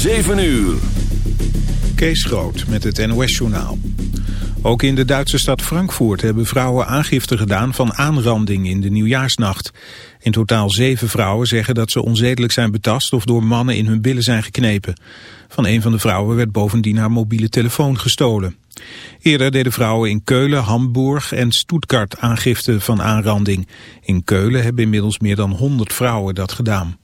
7 uur. Kees Groot met het NOS-journaal. Ook in de Duitse stad Frankfurt hebben vrouwen aangifte gedaan van aanranding in de nieuwjaarsnacht. In totaal zeven vrouwen zeggen dat ze onzedelijk zijn betast of door mannen in hun billen zijn geknepen. Van een van de vrouwen werd bovendien haar mobiele telefoon gestolen. Eerder deden vrouwen in Keulen, Hamburg en Stuttgart aangifte van aanranding. In Keulen hebben inmiddels meer dan 100 vrouwen dat gedaan.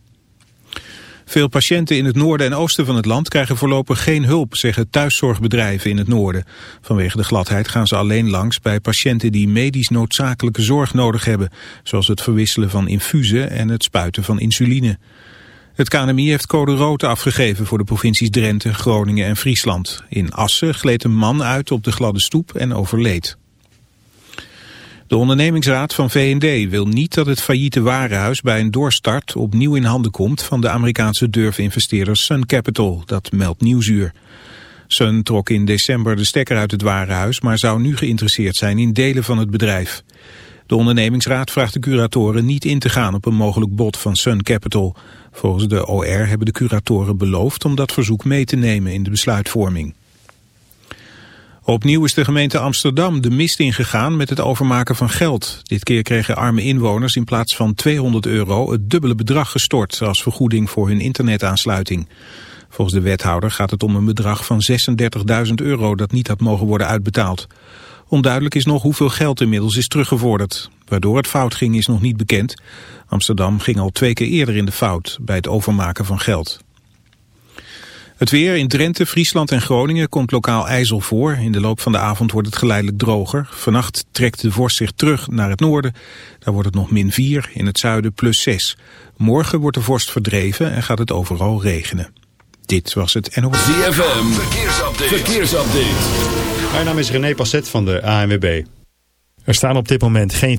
Veel patiënten in het noorden en oosten van het land krijgen voorlopig geen hulp, zeggen thuiszorgbedrijven in het noorden. Vanwege de gladheid gaan ze alleen langs bij patiënten die medisch noodzakelijke zorg nodig hebben, zoals het verwisselen van infusen en het spuiten van insuline. Het KNMI heeft code rood afgegeven voor de provincies Drenthe, Groningen en Friesland. In Assen gleed een man uit op de gladde stoep en overleed. De ondernemingsraad van V&D wil niet dat het failliete warenhuis bij een doorstart opnieuw in handen komt van de Amerikaanse durfinvesteerder Sun Capital, dat meldt Nieuwsuur. Sun trok in december de stekker uit het warenhuis, maar zou nu geïnteresseerd zijn in delen van het bedrijf. De ondernemingsraad vraagt de curatoren niet in te gaan op een mogelijk bod van Sun Capital. Volgens de OR hebben de curatoren beloofd om dat verzoek mee te nemen in de besluitvorming. Opnieuw is de gemeente Amsterdam de mist ingegaan met het overmaken van geld. Dit keer kregen arme inwoners in plaats van 200 euro het dubbele bedrag gestort als vergoeding voor hun internetaansluiting. Volgens de wethouder gaat het om een bedrag van 36.000 euro dat niet had mogen worden uitbetaald. Onduidelijk is nog hoeveel geld inmiddels is teruggevorderd. Waardoor het fout ging is nog niet bekend. Amsterdam ging al twee keer eerder in de fout bij het overmaken van geld. Het weer in Drenthe, Friesland en Groningen komt lokaal ijzel voor. In de loop van de avond wordt het geleidelijk droger. Vannacht trekt de vorst zich terug naar het noorden. Daar wordt het nog min 4, in het zuiden plus 6. Morgen wordt de vorst verdreven en gaat het overal regenen. Dit was het NOS. ZFM, verkeersupdate. verkeersupdate. Mijn naam is René Passet van de ANWB. Er staan op dit moment geen...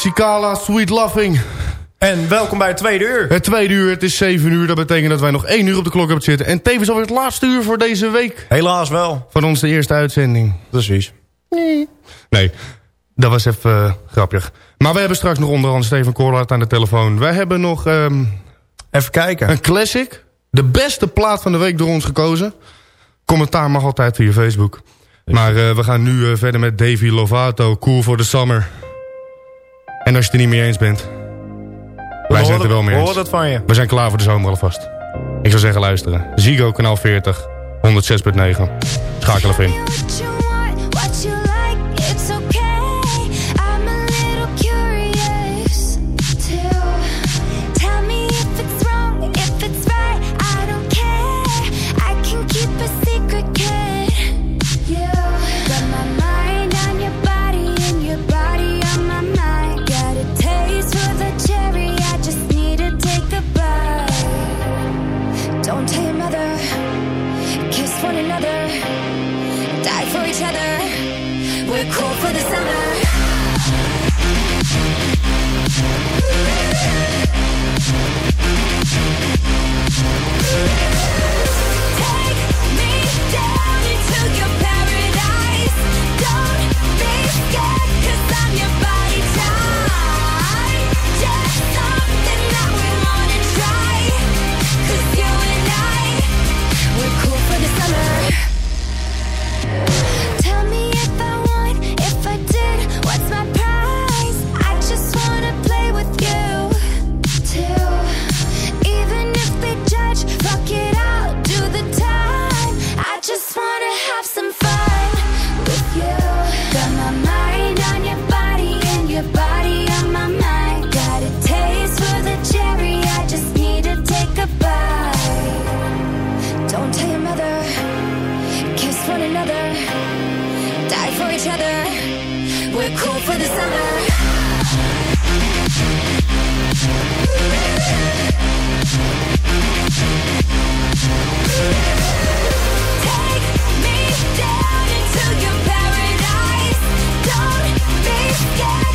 Sikala, Sweet Loving. En welkom bij het tweede uur. Het tweede uur, het is 7 uur. Dat betekent dat wij nog 1 uur op de klok hebben zitten. En tevens alweer het laatste uur voor deze week. Helaas wel. Van ons de eerste uitzending. Precies. Nee, dat was even uh, grappig. Maar we hebben straks nog onder andere Steven Koorlaat aan de telefoon. Wij hebben nog um, even kijken. een classic. De beste plaat van de week door ons gekozen. Commentaar mag altijd via Facebook. Maar uh, we gaan nu uh, verder met Davy Lovato, Cool for the Summer. En als je het er niet mee eens bent... Wij zijn er wel mee eens. horen dat van je. We zijn klaar voor de zomer alvast. Ik zou zeggen luisteren. Zigo, kanaal 40, 106.9. Schakel even in. Yeah. each other. We're cool for the summer. Take me down into your paradise. Don't be scared.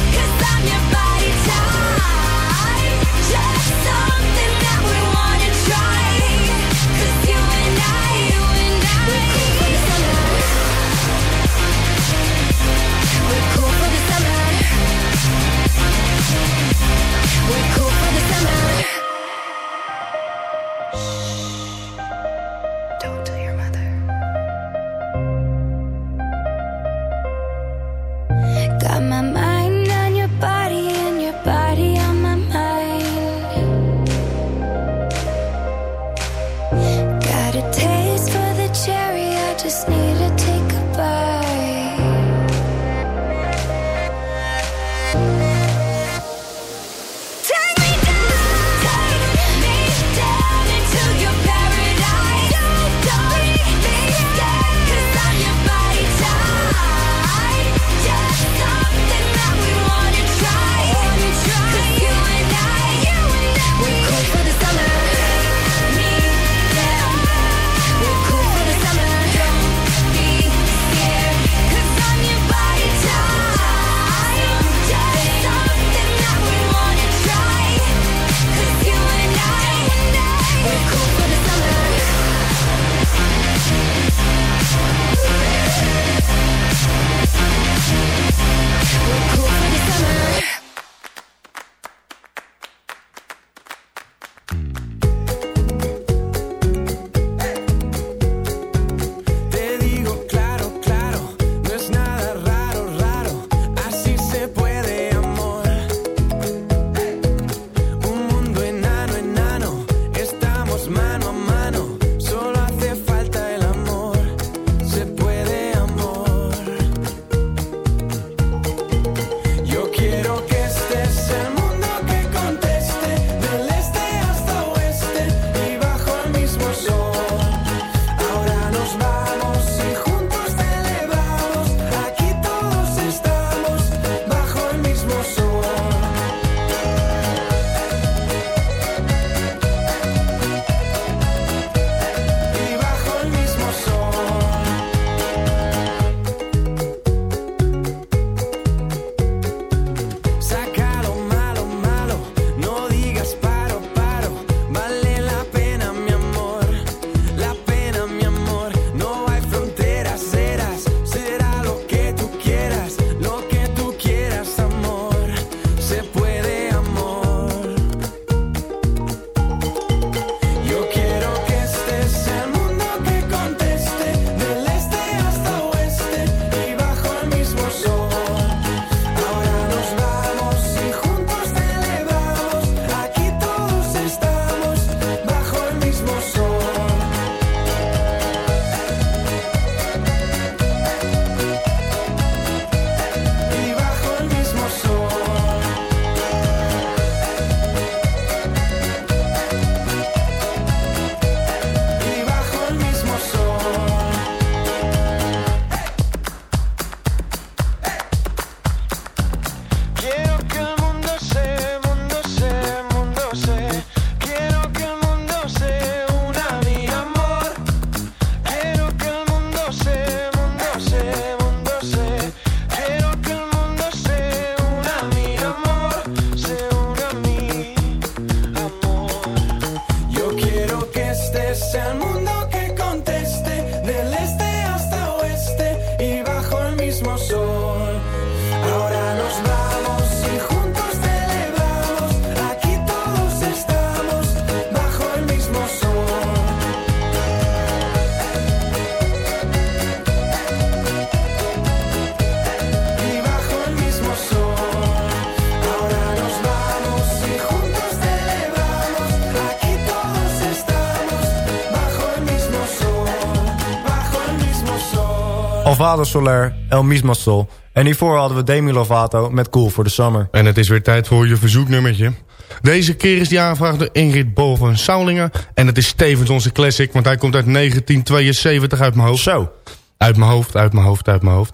Fado Soler, El Mismo Sol. En hiervoor hadden we Demi Lovato met Cool for the Summer. En het is weer tijd voor je verzoeknummertje. Deze keer is die aanvraag door Ingrid Bol van Saulingen. En het is tevens onze classic, want hij komt uit 1972 uit mijn hoofd. Zo. Uit mijn hoofd, uit mijn hoofd, uit mijn hoofd.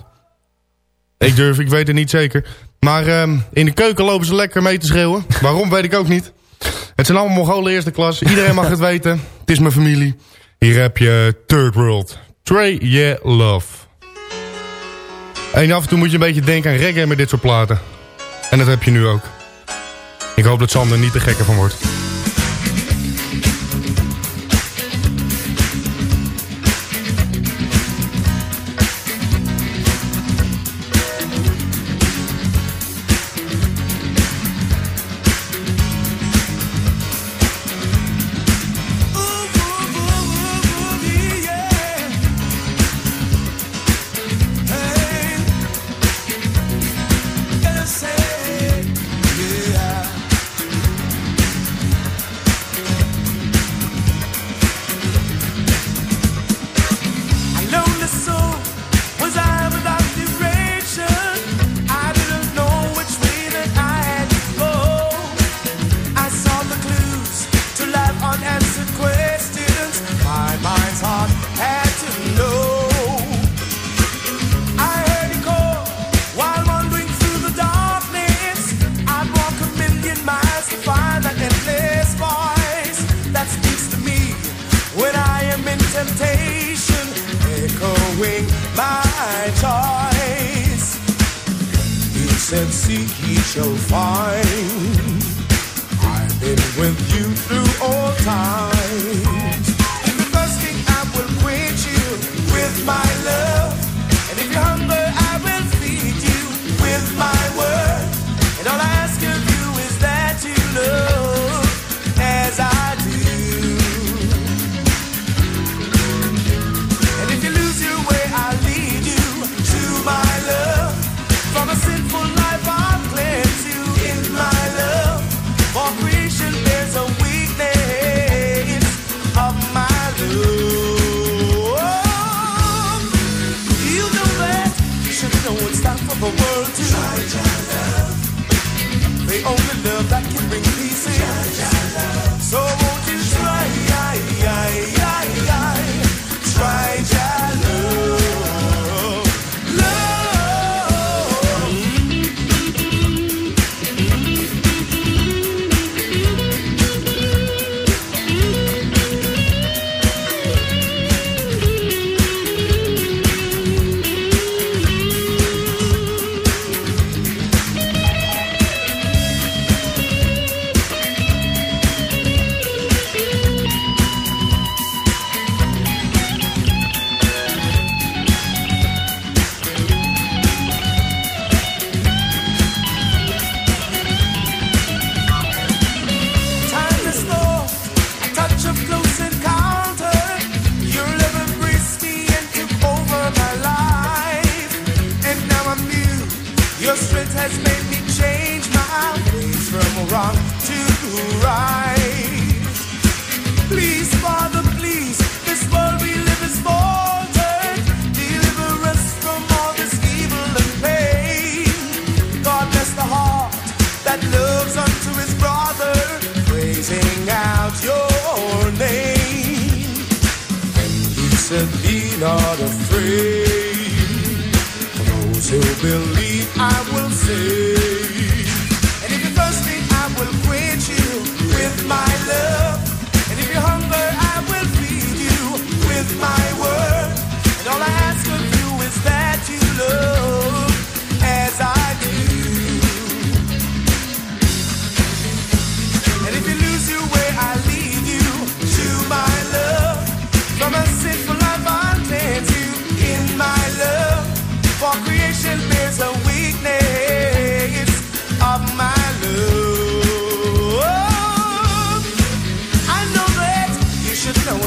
Ik durf, ik weet het niet zeker. Maar ehm, in de keuken lopen ze lekker mee te schreeuwen. Waarom, weet ik ook niet. Het zijn allemaal Mongolen eerste klas. Iedereen mag het weten. Het is mijn familie. Hier heb je Third World. Trey, yeah, love. En af en toe moet je een beetje denken aan reggae met dit soort platen. En dat heb je nu ook. Ik hoop dat Sander niet te gekker van wordt.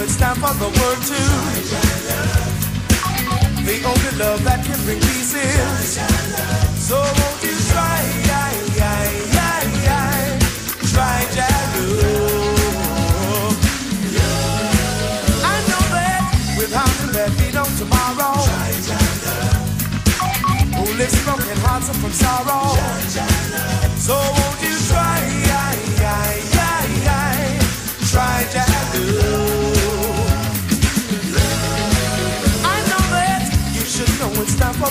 It's time for the world to The only love that can bring peace is So won't you try, try Jalo I know that without tomorrow. Broken hearts and from sorrow. So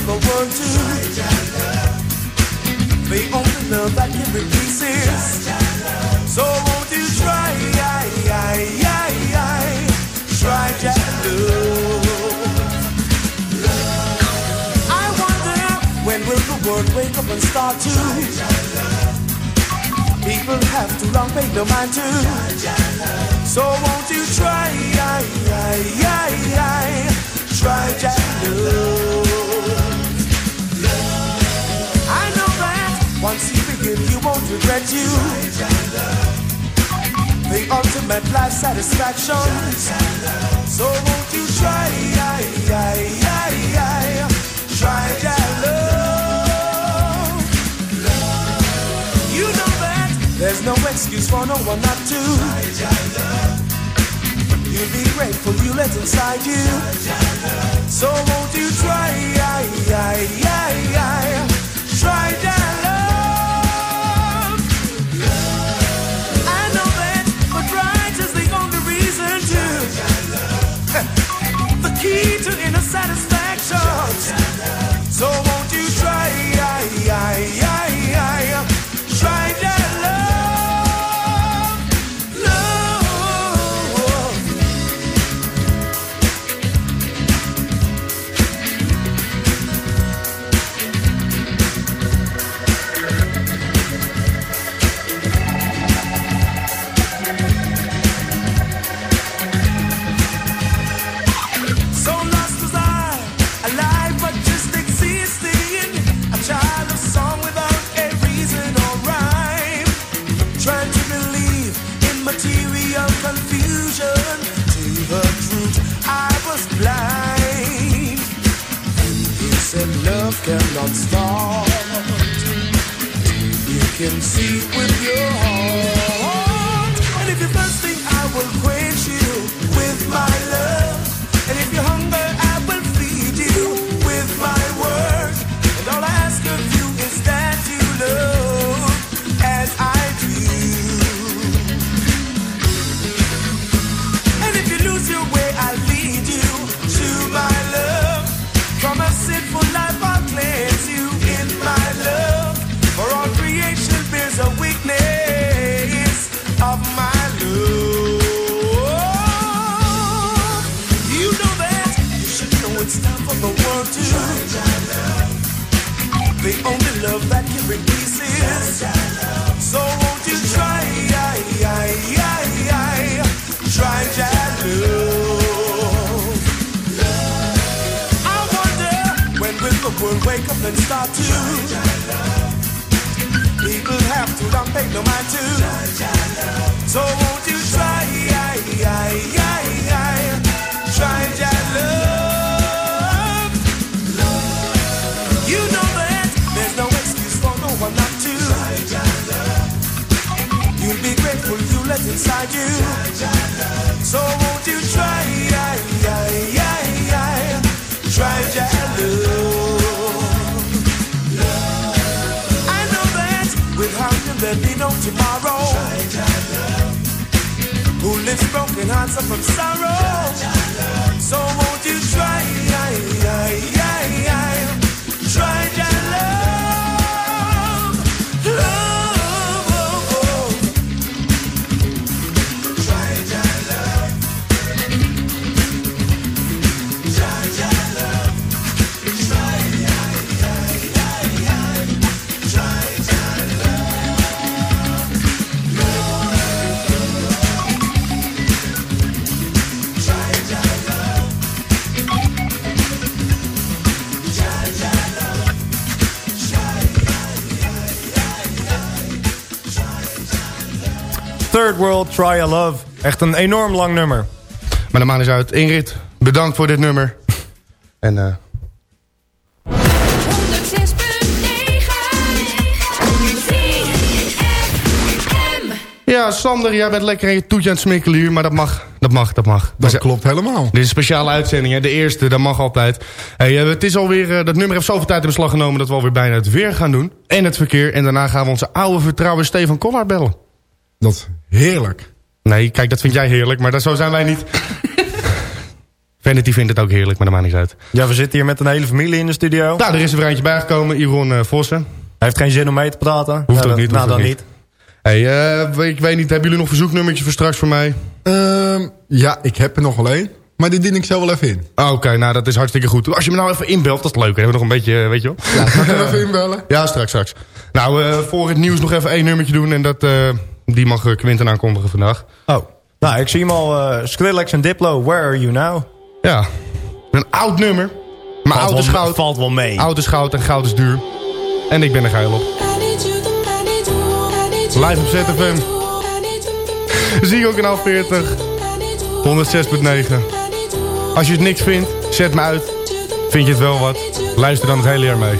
the world to The only love that can bring peace is So won't you try, try Jalo I wonder when will the world wake up and start to. People have too long paid no mind to. So won't you try, try Jalo I once you begin you won't regret you The ultimate life satisfaction So won't you try, try Jalo You know that there's no excuse for no one not to. You'll be grateful you let inside you. So won't you try, try that inside you. So won't you try, try that love? I know that without him there'd be no tomorrow. Who lives broken hearts up from sorrow? So won't you try Third World, Try a Love. Echt een enorm lang nummer. Maar de maan is uit. Ingrid, bedankt voor dit nummer. En eh, 106.9 ja, Sander, jij bent lekker in je toetje aan het smikkelen hier. Maar dat mag, dat mag, dat mag. Dat klopt helemaal. Dit is een speciale uitzending, hè? de eerste, dat mag altijd. Hey, eh, het is alweer, eh, dat nummer heeft zoveel tijd in beslag genomen... dat we alweer bijna het weer gaan doen. En het verkeer. En daarna gaan we onze oude vertrouwen Stefan Kollard bellen. Dat heerlijk. Nee, kijk, dat vind jij heerlijk, maar dat, zo zijn wij niet. Vanity vindt het ook heerlijk, maar dat maakt niet uit. Ja, we zitten hier met een hele familie in de studio. Nou, er is er weer eentje bijgekomen, Iron eh, Vossen. Hij heeft geen zin om mee te praten. Hoeft Ja, ook niet, Nou, hoeft ook dan niet. niet. Hey, eh, ik weet niet, hebben jullie nog verzoeknummertjes voor straks voor mij? Ehm, ja, ik heb er nog wel één. Maar die dien ik zo wel even in. Ah, Oké, nou dat is hartstikke goed. Als je me nou even inbelt, dat is leuk. Hebben we nog een beetje, eh, weet je wel. Ja, kan ik even inbellen? Ja, straks, straks. Nou, eh, voor het nieuws nog even één nummertje doen. En dat, eh, die mag eh, Quinten aankondigen vandaag. Oh. Nou, ik zie hem al. eh, Skrillex en Diplo, Where Are You Now? Ja, een oud nummer. Maar Valt oud is wel- goud. Valt wel mee. Oud is goud en goud is duur. En ik ben er geil op. Live op ZFM. Zie je ook kanaal 40. 106.9. Als je het niks vindt, zet me uit. Vind je het wel wat? Luister dan het hele jaar mee.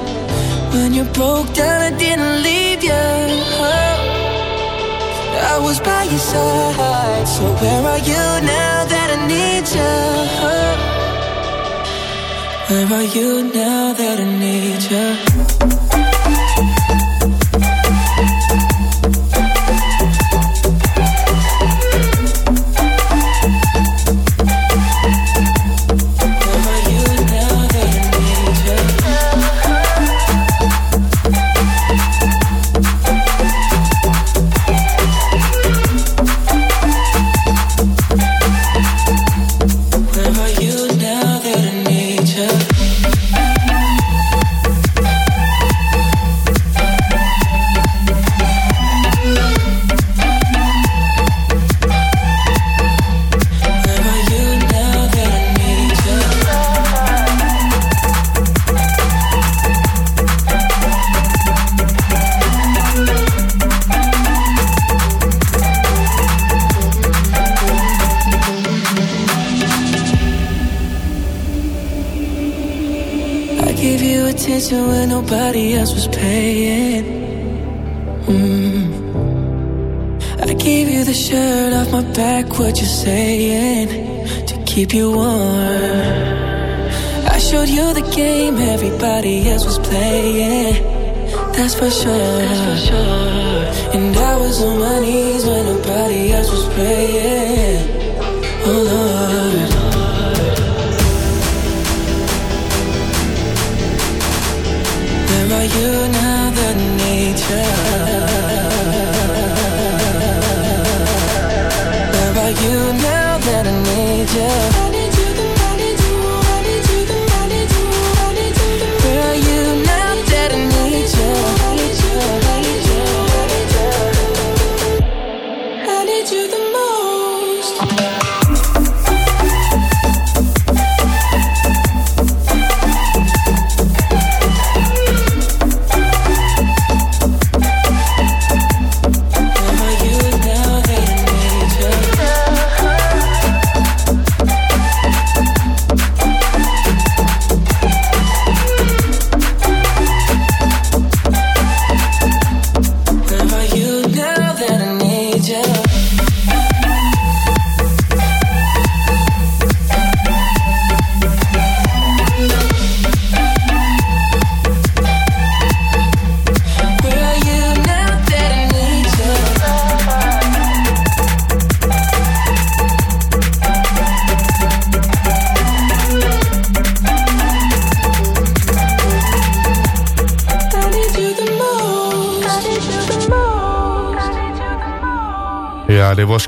When you broke down, I didn't leave you. I was by your side. So where are you now that I need you? Where are you now that I need you?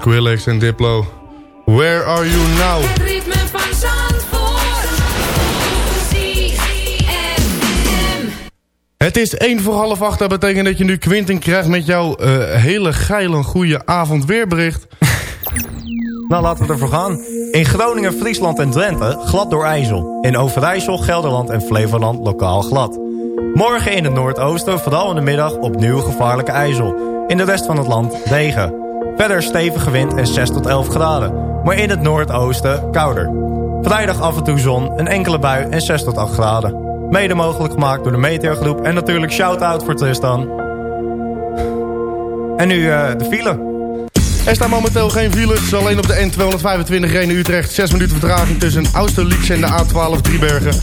Skrillex en Diplo. Where are you now? Het ritme van. Het is 1 voor half 8. Dat betekent dat je nu Quinten krijgt met jouw eh, hele geile goede avond weerbericht. Nou, laten we ervoor gaan. In Groningen, Friesland en Drenthe glad door IJssel. In Overijssel, Gelderland en Flevoland lokaal glad. Morgen in het noordoosten, vooral in de middag, opnieuw gevaarlijke IJssel. In de rest van het land regen. Verder stevige wind en 6 tot 11 graden. Maar in het noordoosten kouder. Vrijdag af en toe zon, een enkele bui en 6 tot 8 graden. Mede mogelijk gemaakt door de Meteorgroep en natuurlijk shout-out voor Tristan. En nu eh, de file. Er staan momenteel geen files. Alleen op de N225 Renen Utrecht. 6 minuten vertraging tussen Austerlitz en de A12 Driebergen.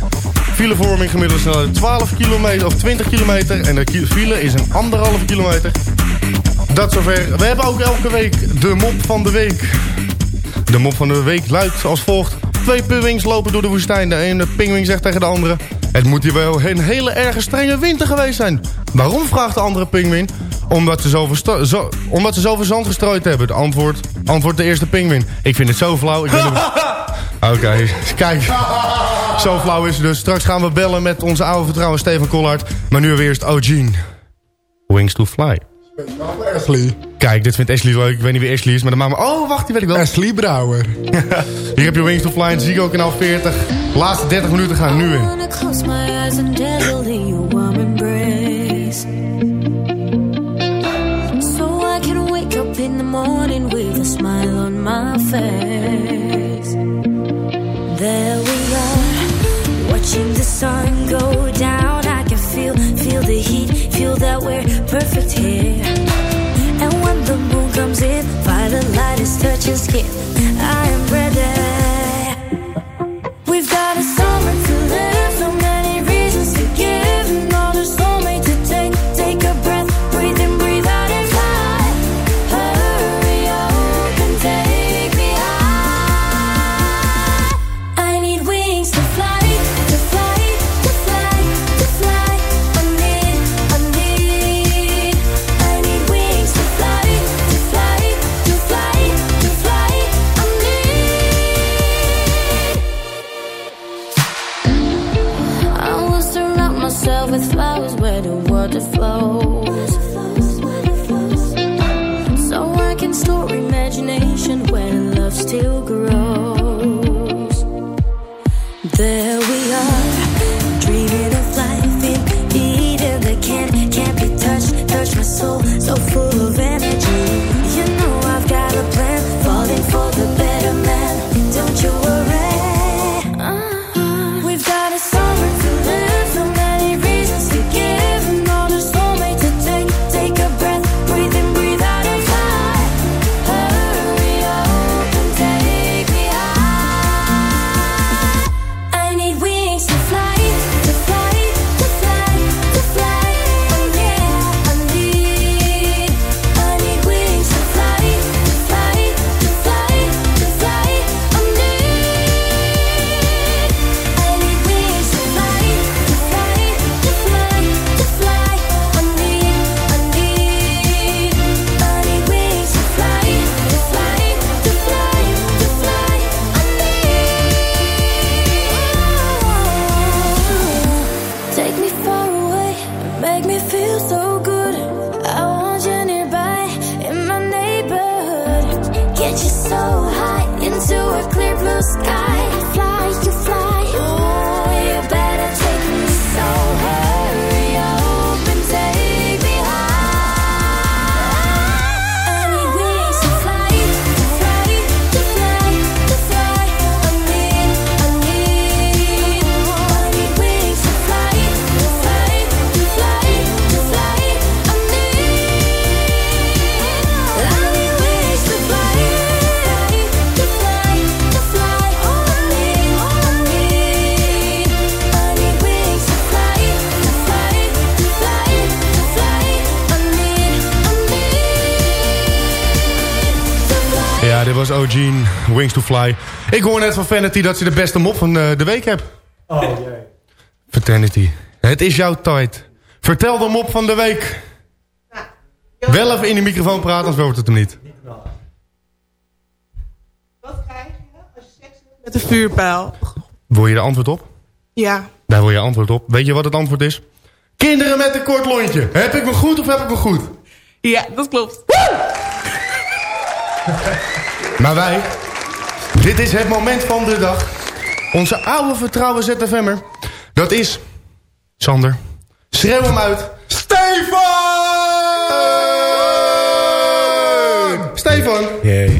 Filevorming gemiddeld snelheid 12 kilometer of 20 kilometer. En de file is een anderhalve kilometer. Dat zover. We hebben ook elke week de mop van de week. De mop van de week luidt als volgt. Twee pingwings lopen door de woestijn. De ene pingwing zegt tegen de andere... Het moet hier wel een hele erge strenge winter geweest zijn. Waarom vraagt de andere pingwin? Omdat ze zoveel, zo, omdat ze zoveel zand gestrooid hebben. De antwoord, antwoord de eerste pingwin. Ik vind het zo flauw. Ik Oké, kijk. Zo flauw is het dus. Straks gaan we bellen met onze oude vertrouwen Stefan Collard. Maar nu weer eerst O'Gene. Wings to fly. Ashley. Kijk, dit vindt Ashley leuk. Ik weet niet wie Ashley is, maar dan maken we... Oh, wacht, die weet ik wel. Ashley Brouwer. Hier heb je Wings to Fly en Zigo kanaal 40. Laatste 30 minuten gaan nu in. in. So I can wake up in the morning with a smile on my face. There we are, watching the sun go down. I can feel, feel the heat, feel that we're perfect here. And when the moon comes in, violet light is touching skin. I am ready. We've got a summer To Fly. Ik hoor net van Vanity dat ze de beste mop van eh, de week hebt. Oh, jee. Vanity, het is jouw tijd. Vertel de mop van de week. Wel even in de microfoon praten, anders wordt het hem niet. Wat krijg je als je seks hebt met een vuurpijl? Wil je de antwoord op? Ja. Daar wil je antwoord op. Weet je wat het antwoord is? Kinderen met een kort lontje. Heb ik me goed of heb ik me goed? Ja, dat klopt. maar wij dit is het moment van de dag. Onze oude vertrouwen ZFM'er. Dat is... Sander, schreeuw hem uit. Stefan! Stefan!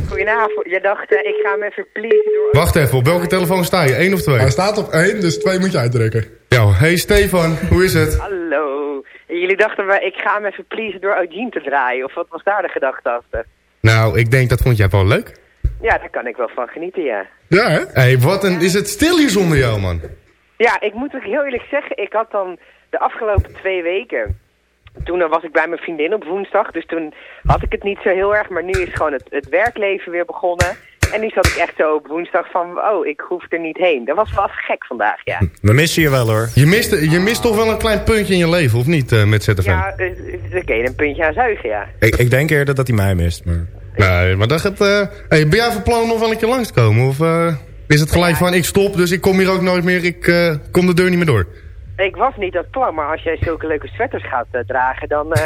Goedenavond. Je dacht, eh, ik ga hem even pleasen door... Wacht even, op welke telefoon sta je? Eén of twee? Hij staat op één, dus twee moet je uitdrukken. Ja, hey Stefan, hoe is het? Hallo. Jullie dachten, maar ik ga hem even pleasen door Eugene te draaien. Of wat was daar de gedachte achter? Nou, ik denk dat vond jij wel leuk. Ja, daar kan ik wel van genieten, ja. Ja, hè? hey, wat een... Is het stil hier zonder jou, man? Ja, ik moet ook heel eerlijk zeggen, ik had dan de afgelopen twee weken... Toen was ik bij mijn vriendin op woensdag, dus toen had ik het niet zo heel erg. Maar nu is gewoon het, het werkleven weer begonnen. En nu zat ik echt zo op woensdag van, oh, ik hoef er niet heen. Dat was wel gek vandaag, ja. We missen je wel hoor. Je mist, je mist toch wel een klein puntje in je leven, of niet, eh, met ZFM? Ja, eh, eh, kun je een puntje aan zuigen, ja. Ik, ik denk eerder dat hij mij mist. Maar... Nee, maar dat gaat... eh hey, ben jij van plan om nog wel een keer langs te komen? Of eh, is het gelijk van, ik stop, dus ik kom hier ook nooit meer, ik eh, kom de deur niet meer door? Ik was niet dat plan, maar als jij zulke leuke sweaters gaat dragen, dan eh,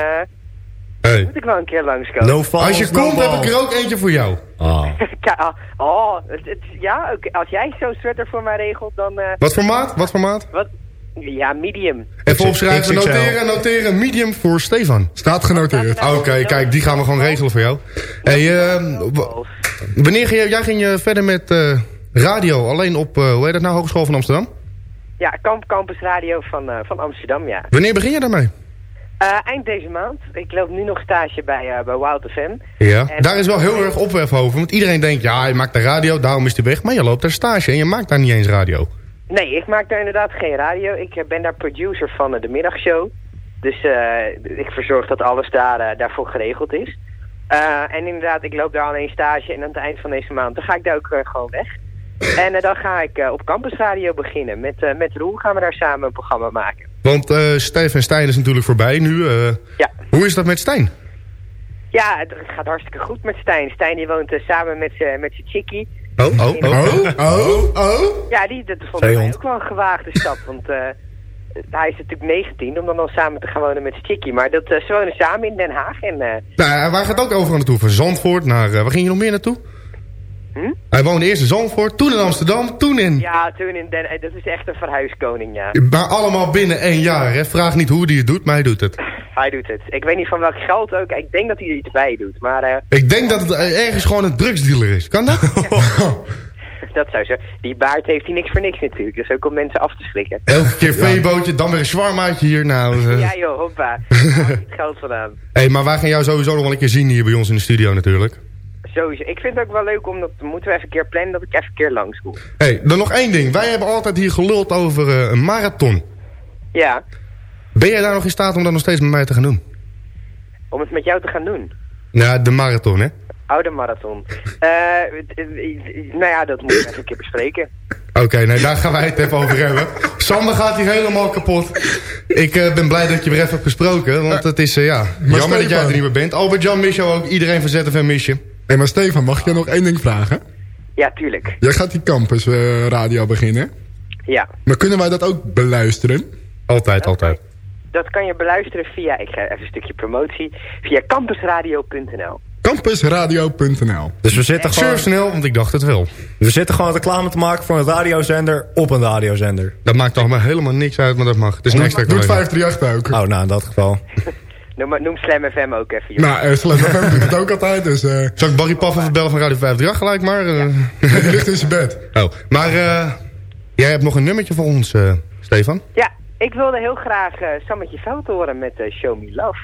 Hey. moet ik wel een keer langskomen. Als je komt, heb ik er ook eentje voor jou. Ja, oh, het, het- ja, oké, als jij zo'n sweater voor mij regelt, dan... eh, Wat voor maat? Wat voor maat? Wat? Ja, medium. Even opschrijven, noteren, noteren. Medium voor Stefan. Staat genoteerd. Oké, kijk, die gaan we gewoon regelen voor jou. Hey, eh, w- wanneer ging je, jij ging je verder met eh, radio, alleen op, eh, hoe heet dat nou, Hogeschool van Amsterdam? Ja, Camp Campus Radio van, eh, van Amsterdam, ja. Wanneer begin je daarmee? Eh, eind deze maand. Ik loop nu nog stage bij, eh bij Wild FM. Ja, En- daar is wel heel erg ophef over. Want iedereen denkt, ja, hij maakt de radio, daarom is hij weg. Maar je loopt daar stage en je maakt daar niet eens radio. Nee, ik maak daar inderdaad geen radio. Ik eh, ben daar producer van eh, de middagshow. Dus eh, ik verzorg dat alles daar, daarvoor geregeld is. En inderdaad, ik loop daar alleen stage en aan het eind van deze maand dan ga ik daar ook gewoon weg. En dan ga ik op Campus Radio beginnen. Met, met Roel gaan we daar samen een programma maken. Want Stef en Stijn is natuurlijk voorbij nu. Ja. Hoe is dat met Stijn? Ja, het gaat hartstikke goed met Stijn. Stijn die woont samen met zijn met zijn chickie. Oh, oh, oh, oh, oh. Ja, die, dat vond ik ook wel een gewaagde stap. Want eh, hij is natuurlijk 19 om dan al samen te gaan wonen met chickie. Maar dat, eh, ze wonen samen in Den Haag. En eh, Nou, waar gaat ook overal naartoe? Van Zandvoort naar... eh, waar ging je nog meer naartoe? Hm? Hij woonde eerst in Zandvoort, toen in Amsterdam, toen in... ja, toen in Den dat is echt een verhuiskoning, ja. Maar allemaal binnen één jaar, hè? Vraag niet hoe hij het doet, maar hij doet het. Hij doet het. Ik weet niet van welk geld ook. Ik denk dat hij er iets bij doet. Maar eh, Ik denk dat het ergens gewoon een drugsdealer is. Kan dat? dat zou zo. Die baard heeft hij niks voor niks natuurlijk. Dus ook om mensen af te schrikken. Elke keer veebootje, dan weer een zwarmaatje hier. Nou, eh. Ja joh, hoppa. Daar het geld vandaan. hey, maar wij gaan jou sowieso nog wel een keer zien hier bij ons in de studio natuurlijk. Sowieso. Ik vind het ook wel leuk om dat moeten we even een keer plannen dat ik even een keer langs kom. hey, dan nog één ding. Wij hebben altijd hier geluld over eh, een marathon. Ja, Ben jij daar nog in staat om dat nog steeds met mij te gaan doen? om het met jou te gaan doen. Ja, de marathon, hè? Oude marathon. Eh, het- nou ja, dat moeten we even een keer bespreken. Oké, nee, daar gaan wij het even over hebben. Sander gaat hier helemaal kapot. Ik eh, ben blij dat je weer even hebt gesproken. Want het is, eh, ja, jammer dat jij er niet meer bent. Albert-Jan mis jou ook. Iedereen van ZFM mis je. Hé, maar Stefan, mag ik je nog één ding vragen? Ja, tuurlijk. Jij gaat die campus eh, radio beginnen. Ja, Maar kunnen wij dat ook beluisteren? Altijd, altijd. dat kan je beluisteren via, ik ga even een stukje promotie, via campusradio.nl. Campusradio.nl Dus we zitten gewoon... Surf snel, want ik dacht het wel. We zitten gewoon reclame te maken voor een radiozender op een radiozender. Dat maakt toch maar helemaal niks uit, maar dat mag. Het is niks Doe het 538 ook. Oh, nou, in dat geval. Noem, noem Slam FM ook even. joh. Nou, uh, Slam FM doet het ook altijd, dus... eh Zal ik Barry Paff even bellen van Radio 538 gelijk maar? eh? die ligt in zijn bed. Oh, maar eh, jij hebt nog een nummertje voor ons, eh, Stefan. Ja, ik wilde heel graag eh Sammetje Veld horen met eh, Show Me Love.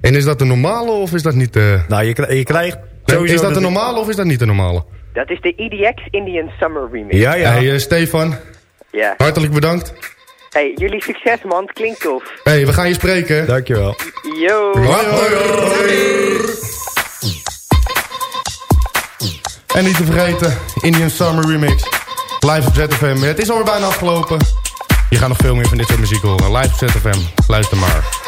En is dat de normale of is dat niet de... Nou, je, je krijgt... Nee, is dat de normale of is dat niet de normale? Dat is de EDX Indian Summer Remix. Ja, ja. Hey, eh, Stefan, Ja. hartelijk bedankt. Hey, jullie succes man, het klinkt tof. hey, we gaan je spreken. Dankjewel. Yo! Hoi, hoi, hoi. En niet te vergeten, Indian Summer Remix. Live op ZFM. Het is alweer bijna afgelopen. Je gaat nog veel meer van dit soort muziek horen. Live op ZFM. Luister maar.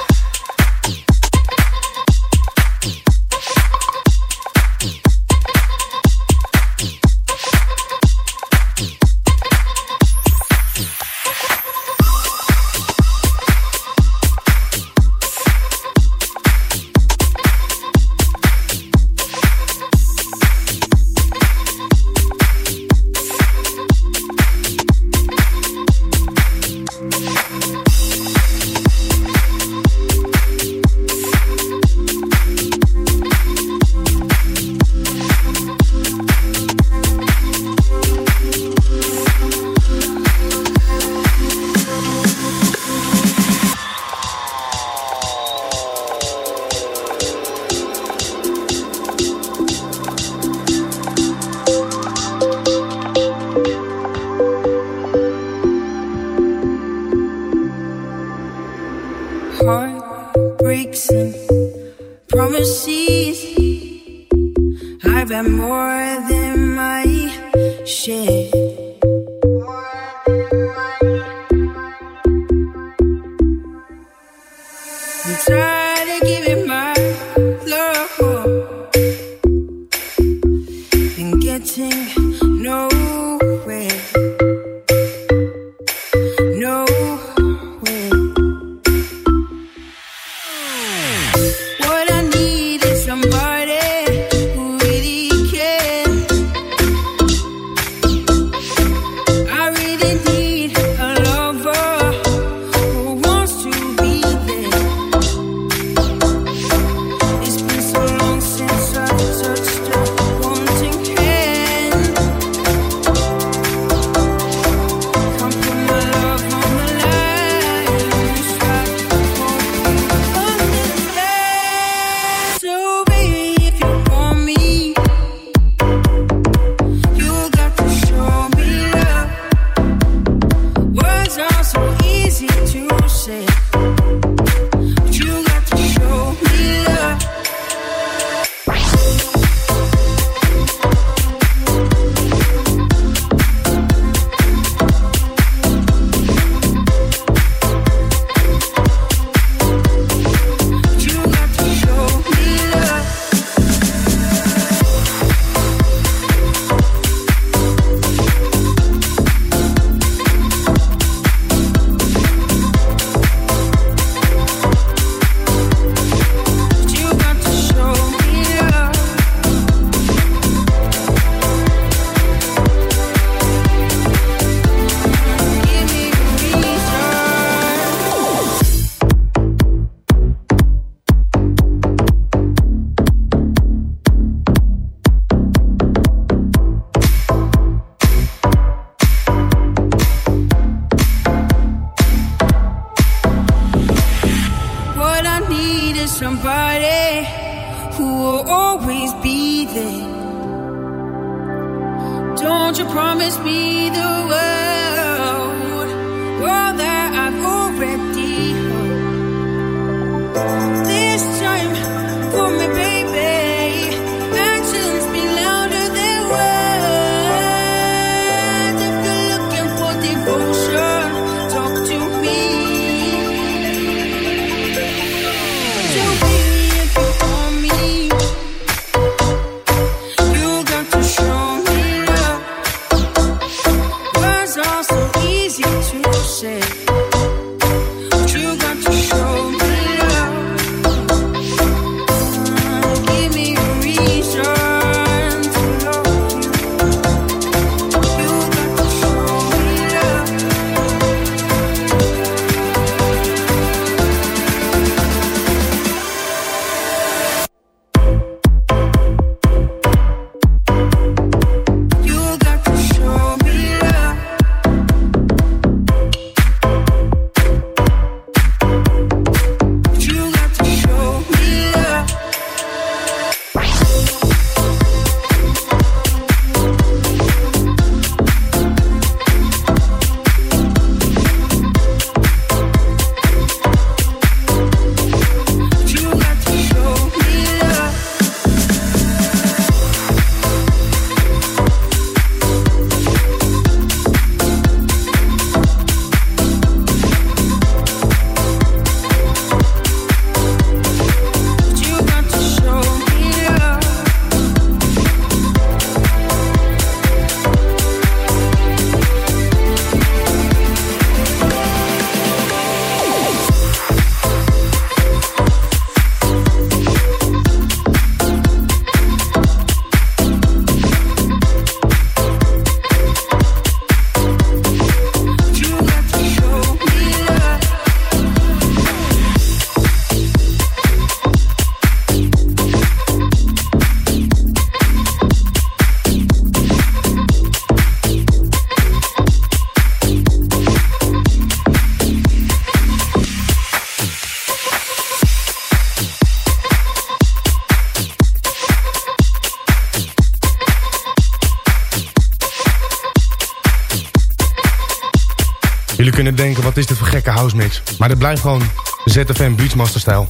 Blijft gewoon ZFM Beachmaster stijl.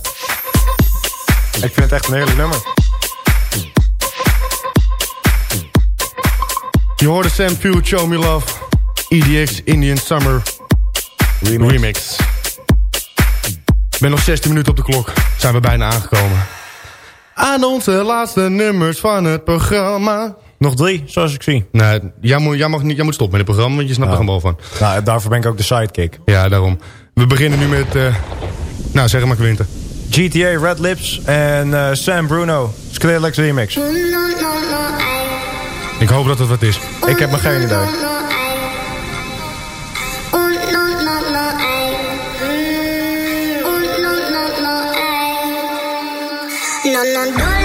Ik vind het echt een heerlijk nummer. Je hoorde Sam Pugh, Show Me Love. EDX Indian Summer Remix. Ik ben nog 16 minuten op de klok. Zijn we bijna aangekomen. Aan onze laatste nummers van het programma. Nog drie, zoals ik zie. Nee, jij moet, jij mag niet, jij moet stoppen met het programma, want je snapt er gewoon van. Nou, daarvoor ben ik ook de sidekick. Ja, daarom. We beginnen nu met... eh, nou, zeg maar Quinten. GTA Red Lips en eh, Sam Bruno. Skrillex Remix. Ik hoop dat het wat is. Ik heb me geen idee. No, no, don't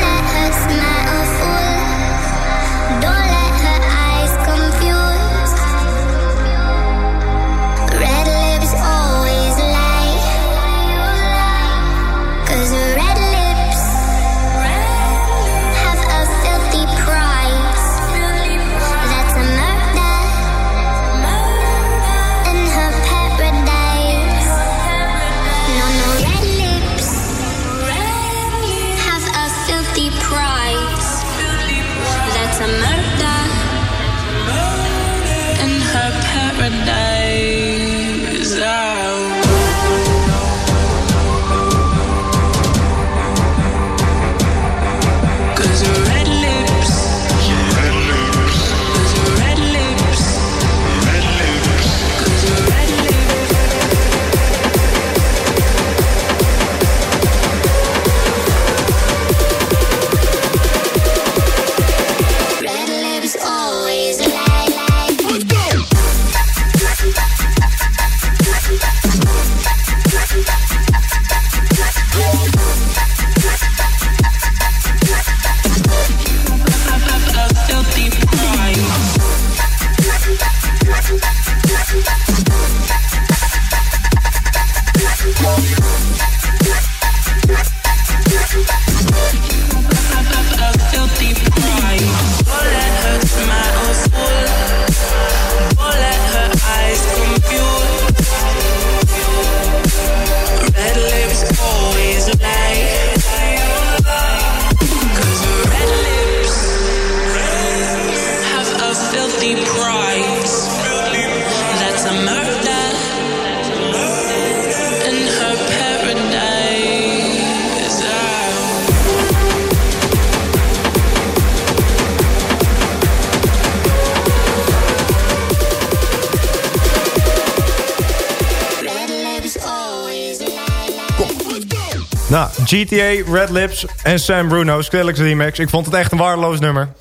GTA, Red Lips en Sam Bruno, Skrillex Remix. Ik vond het echt een waardeloos nummer.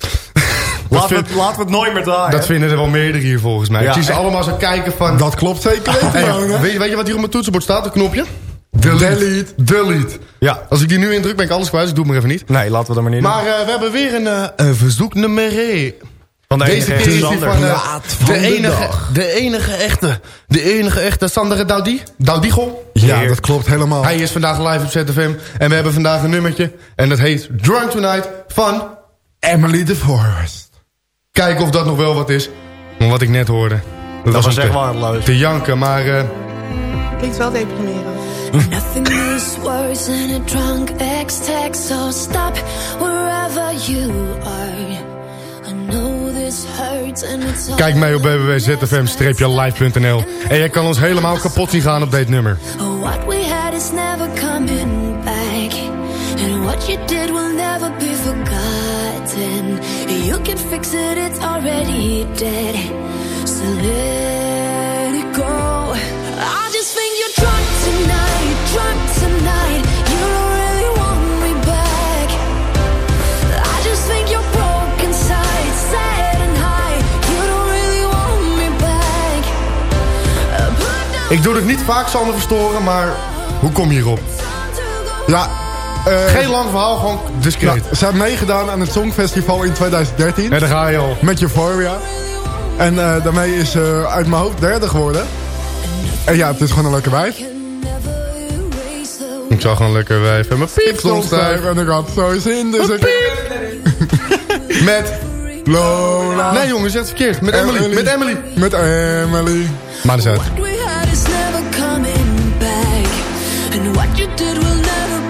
laten, we, vind- het- laten we het nooit meer draaien. Dat vinden er wel meerdere hier volgens mij. Ja, ik zie ze echt. allemaal zo kijken van... Dat klopt zeker weten, weet, je- weet je wat hier op mijn toetsenbord staat? Een knopje? Delete. Delete. Ja. Als ik die nu indruk ben ik alles kwijt, dus doe het maar even niet. Nee, laten we dat maar niet Maar doen. eh, we hebben weer een, eh, een verzoeknummer. Van de Deze enige keer is die van, eh, van de, enige, de enige echte, de enige echte Sander Daudi, Daudigel. Ja, dat klopt helemaal. Hij is vandaag live op ZFM en we hebben vandaag een nummertje en dat heet Drunk Tonight van Emily de Forest. Kijken of dat nog wel wat is. Maar wat ik net hoorde. Dat, was om echt te- waardeloos. Te janken, maar eh, Klinkt wel deprimerend. Nothing is worse than a drunk ex-text, so stop wherever you are. Kijk mee op www.zfm-live.nl en je kan ons helemaal kapot zien gaan op dit nummer. Oh, What we had is never coming back. And what you did will never be forgotten. You can fix it, it's already dead. So let Ik doe het niet vaak, Sander Verstoren, maar hoe kom je hierop? Ja, eh, Geen lang verhaal, gewoon discreet. nou, ze hebben meegedaan aan het Songfestival in 2013. Ja, daar ga je al. Met Euphoria. En eh, daarmee is ze uit mijn hoofd derde geworden. En ja, het is gewoon een leuke wijf. Ik zag gewoon lekker wijf en mijn piep stond stijf en ik had zo zin. Dus ik... Met Lola. Nee jongens, je hebt het verkeerd. Met Emily. Met Emily. Met Emily. Maar is uit. You did will never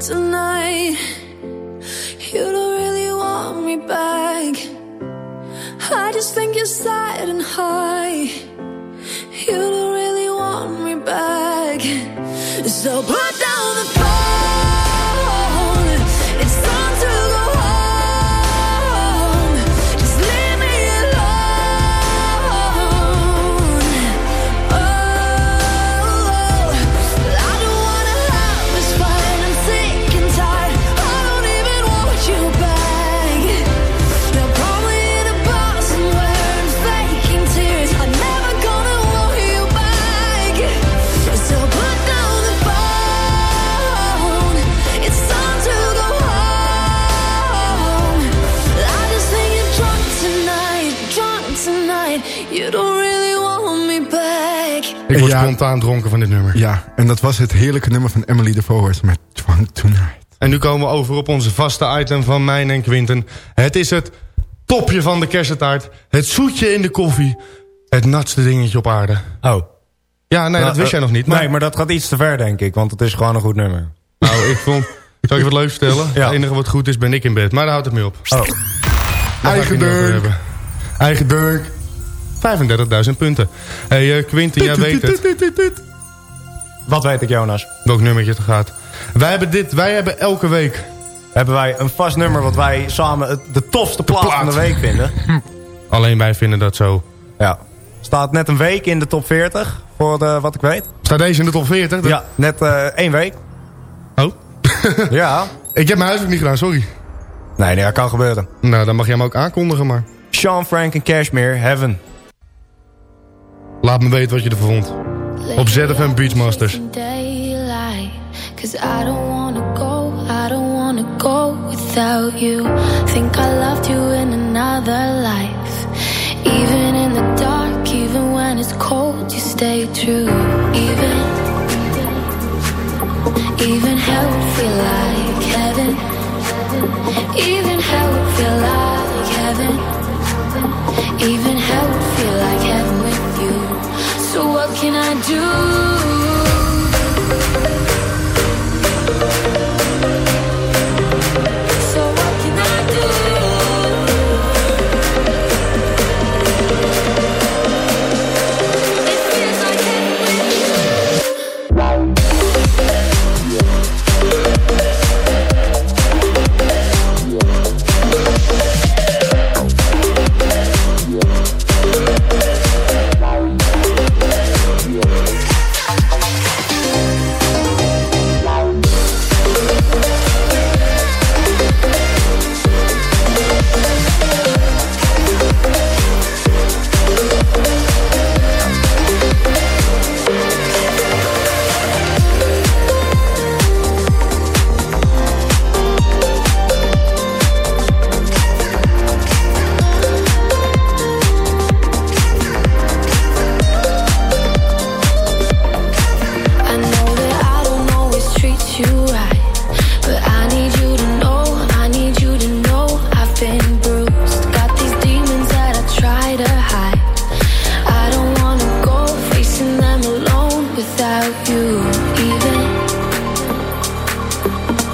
tonight. You don't really want me back. I just think you're sad and high. You don't really want me back. So put down Ja. spontaan dronken van dit nummer. Ja, en dat was het heerlijke nummer van Emily de Forest met Drunk Tonight. En nu komen we over op onze vaste item van mijn en Quinten. Het is het topje van de kersentaart. Het zoetje in de koffie. Het natste dingetje op aarde. Oh. Ja, nee, dat wist jij nog niet. Maar, Nee, maar dat gaat iets te ver, denk ik. Want het is gewoon een goed nummer. Nou, ik vond... Zal ik je wat leuks vertellen? Het enige wat goed is, ben ik in bed. Maar daar houdt het mee op. Oh. Eigen hebben. Eigen Dirk. 35.000 punten. hey, eh, Quinten, jij weet het. Wat weet ik, Jonas? Welk nummertje het gaat. Wij hebben dit, wij hebben elke week... Hebben wij een vast nummer wat wij samen de tofste plaat, plaat. van de week vinden. Alleen wij vinden dat zo. Ja. Staat net een week in de top 40, voor de, wat ik weet. Staat deze in de top 40? Ja, net eh, één week. Oh? ja. Ik heb mijn huiswerk niet gedaan, sorry. Nee, nee, dat kan gebeuren. Nou, dan mag jij hem ook aankondigen, maar... Sean Frank en Cashmere, Heaven. Laat me weten wat je ervan vond. Op ZFM Beachmasters. Cause I don't wanna go, I don't wanna go without you. Think I loved you in another life. Even in the dark, even when it's cold, you stay true. Even, even hell feel like heaven. Even hell feel like heaven. Even hell feel So what can I do?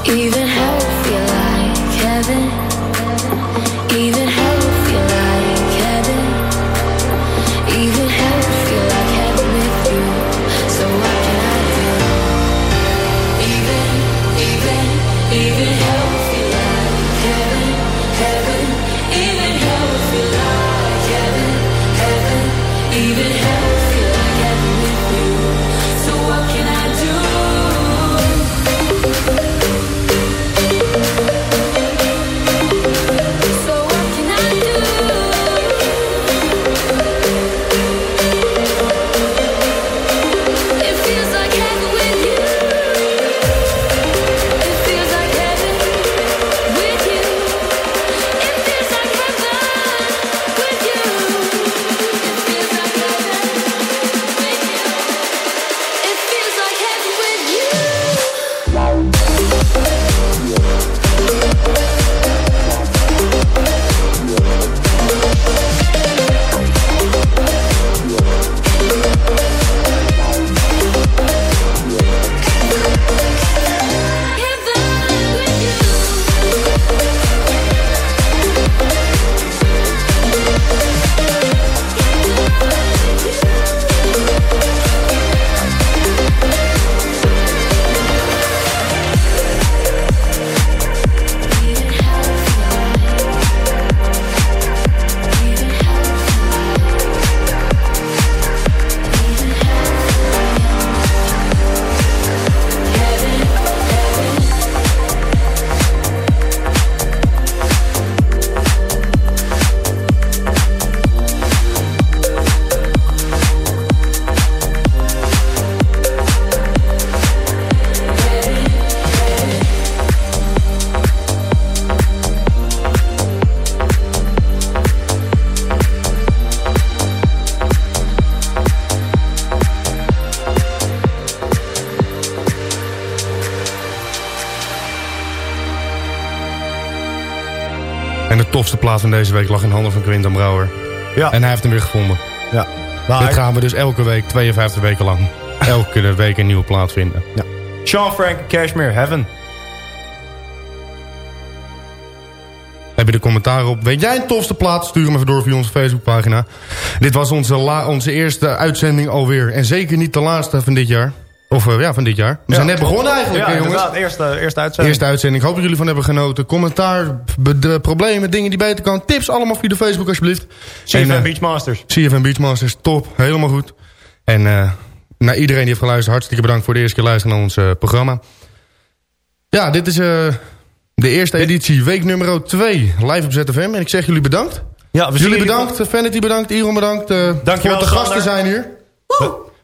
Even hell tofste plaat van deze week lag in handen van Quinten Brouwer. Ja. En hij heeft hem weer gevonden. Ja. Dit gaan we dus elke week, 52 weken lang. Elke week een nieuwe plaat vinden. Ja. Sean Frank, Cashmere, Heaven. Heb je de commentaar op? Weet jij een tofste plaat? Stuur hem even door via onze Facebookpagina. Dit was onze, la- onze eerste uitzending alweer. En zeker niet de laatste van dit jaar. Of eh, ja, van dit jaar. We zijn net begonnen eigenlijk, Ja, hè, jongens. Eerste, eerste uitzending. Eerste uitzending. Ik hoop dat jullie van hebben genoten. Commentaar, de problemen, dingen die beter kan. Tips allemaal via de Facebook alsjeblieft. CFM En, eh, Beachmasters. CFM Beachmasters, top. Helemaal goed. En eh naar iedereen die heeft geluisterd, hartstikke bedankt voor de eerste keer luisteren naar ons programma. Ja, dit is de eerste editie, week nummer 2, live op ZFM. En ik zeg jullie bedankt. Ja, we jullie bedankt, Vanity bedankt, Iron bedankt. Dankjewel, voor de Sander. gasten zijn hier.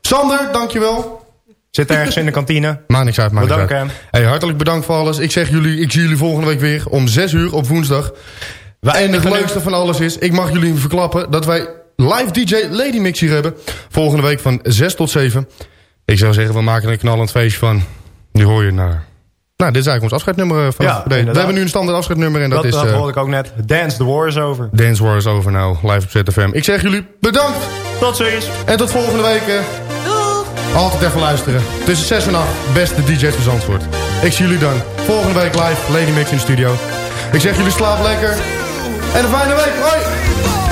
Sander, dankjewel. Zit ergens in de kantine. Maakt niks uit, maakt niks uit. Hey, hartelijk bedankt voor alles. Ik zeg jullie, ik zie jullie volgende week weer om 6 uur op woensdag. en het nu- leukste van alles is, ik mag jullie verklappen dat wij live DJ Lady Mix hier hebben. Volgende week van 6 tot 7. Ik zou zeggen, we maken er een knallend feestje van. Die hoor je naar... Nou, dit is eigenlijk ons afscheidnummer eh, van Ja. We hebben nu een standaard afscheidnummer en dat, Dat, is... dat eh, hoorde ik ook net. Dance the War is over. Dance War is over nou, live op ZFM. Ik zeg jullie bedankt. Tot ziens. En tot volgende week. Altijd even luisteren. Tussen 6 en 8, beste DJ's van. Ik zie jullie dan. Volgende week live, Lady Mix in de studio. Ik zeg jullie slaap lekker. En een fijne week. Hoi!